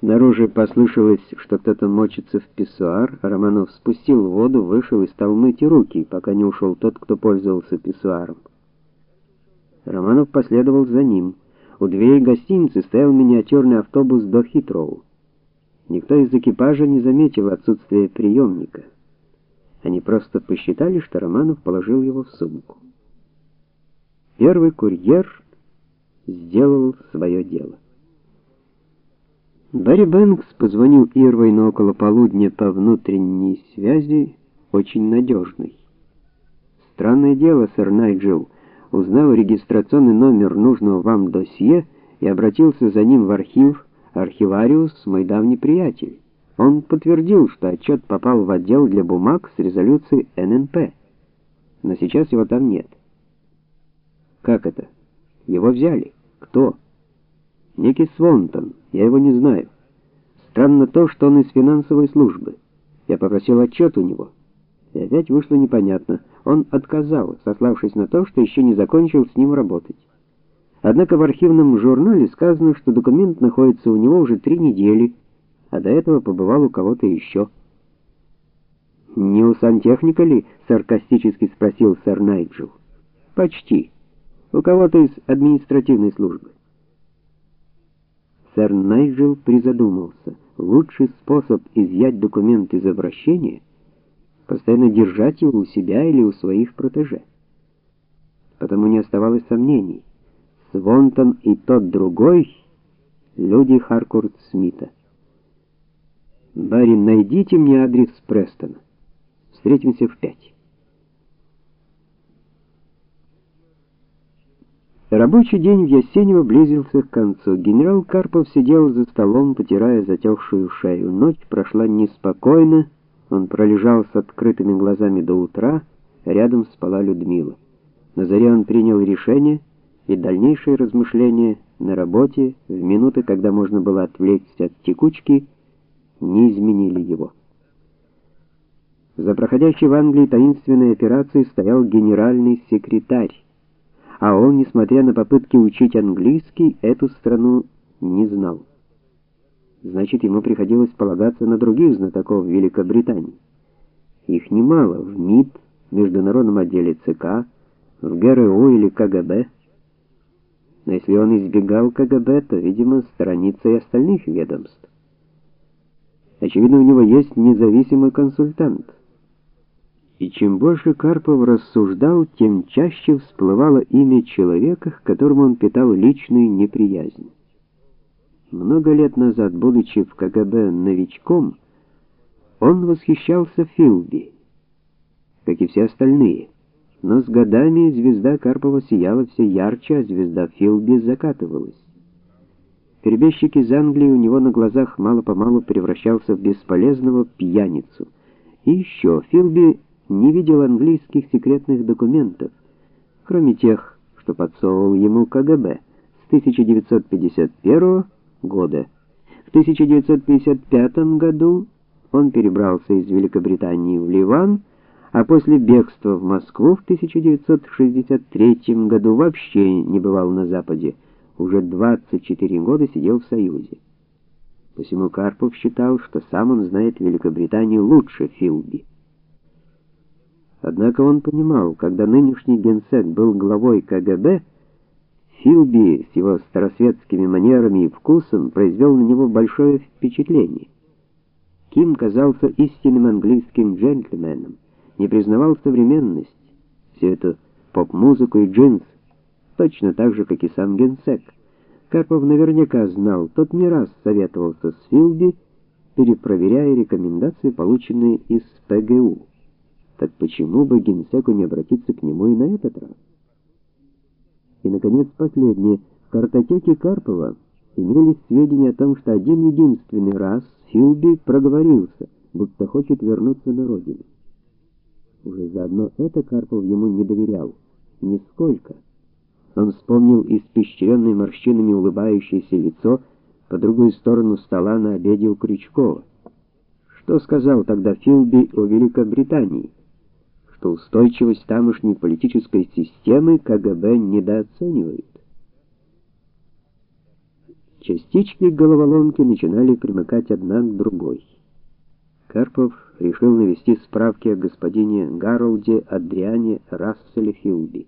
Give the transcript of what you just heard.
Снаружи послышалось, что кто-то мочится в писсуар. Романов спустил воду, вышел и стал мыть руки, пока не ушел тот, кто пользовался писсуаром. Романов последовал за ним. У дверей гостиницы стоял миниатюрный автобус до Хитроу. Никто из экипажа не заметил отсутствия приемника. Они просто посчитали, что Романов положил его в сумку. Первый курьер сделал свое дело. Барри Бэнкс позвонил Ирвайну около полудня по внутренней связи, очень надежной. Странное дело, сэр Найджел узнал регистрационный номер нужного вам досье и обратился за ним в архив архивариус, мой давний приятель. Он подтвердил, что отчет попал в отдел для бумаг с резолюцией ННП. Но сейчас его там нет. Как это? Его взяли. Кто? Некий Свонтон. Я его не знаю. Странно то, что он из финансовой службы. Я попросил отчет у него. И опять вышло непонятно. Он отказал, сославшись на то, что еще не закончил с ним работать. Однако в архивном журнале сказано, что документ находится у него уже три недели, а до этого побывал у кого-то еще. «Не у сантехника ли?» — саркастически спросил сэр Найджел. «Почти. У кого-то из административной службы». Сэр Найджел призадумался. Лучший способ изъять документ из обращения постоянно держать его у себя или у своих протеже. Потому не оставалось сомнений. Свонтон и тот другой люди Харкорт Смита. Барин, найдите мне адрес Престона. Встретимся в пять. Рабочий день в Ясенево близился к концу. Генерал Карпов сидел за столом, потирая затекшую шею. Ночь прошла неспокойно. Он пролежал с открытыми глазами до утра, рядом спала Людмила. На заре он принял решение, и дальнейшие размышления на работе, в минуты, когда можно было отвлечься от текучки, не изменили его. За проходящей в Англии таинственной операцией стоял генеральный секретарь а он, несмотря на попытки учить английский, эту страну не знал. Значит, ему приходилось полагаться на других знатоков Великобритании. Их немало в МИД, международном отделе ЦК, в ГРУ или КГБ. Но если он избегал КГБ, то, видимо, сторонится и остальных ведомств. Очевидно, у него есть независимый консультант. И чем больше Карпов рассуждал, тем чаще всплывало имя человека, к которому он питал личную неприязнь. Много лет назад, будучи в КГБ новичком, он восхищался Филби, как и все остальные. Но с годами звезда Карпова сияла все ярче, а звезда Филби закатывалась. Перебежчик из Англии у него на глазах мало-помалу превращался в бесполезного пьяницу. И еще Филби не видел английских секретных документов, кроме тех, что подсовывал ему КГБ с 1951 года. В 1955 году он перебрался из Великобритании в Ливан, а после бегства в Москву в 1963 году вообще не бывал на западе. Уже 24 года сидел в Союзе. Посему Карпов считал, что сам он знает Великобританию лучше Филби. Однако он понимал, когда нынешний генсек был главой КГБ, Филби с его старосветскими манерами и вкусом произвел на него большое впечатление. Ким казался истинным английским джентльменом, не признавал современность, все это поп-музыку и джинс, точно так же, как и сам генсек. Карпов наверняка знал, тот не раз советовался с Филби, перепроверяя рекомендации, полученные из ПГУ. Так почему бы генсеку не обратиться к нему и на этот раз? И наконец последнее. В картотеке Карпова имелись сведения о том, что один единственный раз Филби проговорился, будто хочет вернуться на родину. Уже заодно это Карпов ему не доверял, нисколько. Он вспомнил испещренное морщинами улыбающееся лицо по другую сторону стола на обеде у Крючкова. Что сказал тогда Филби о Великобритании? Что устойчивость тамошней политической системы КГБ недооценивает. Частички головоломки начинали примыкать одна к другой. Карпов решил навести справки о господине Гаролде Адриане Расселе Филби.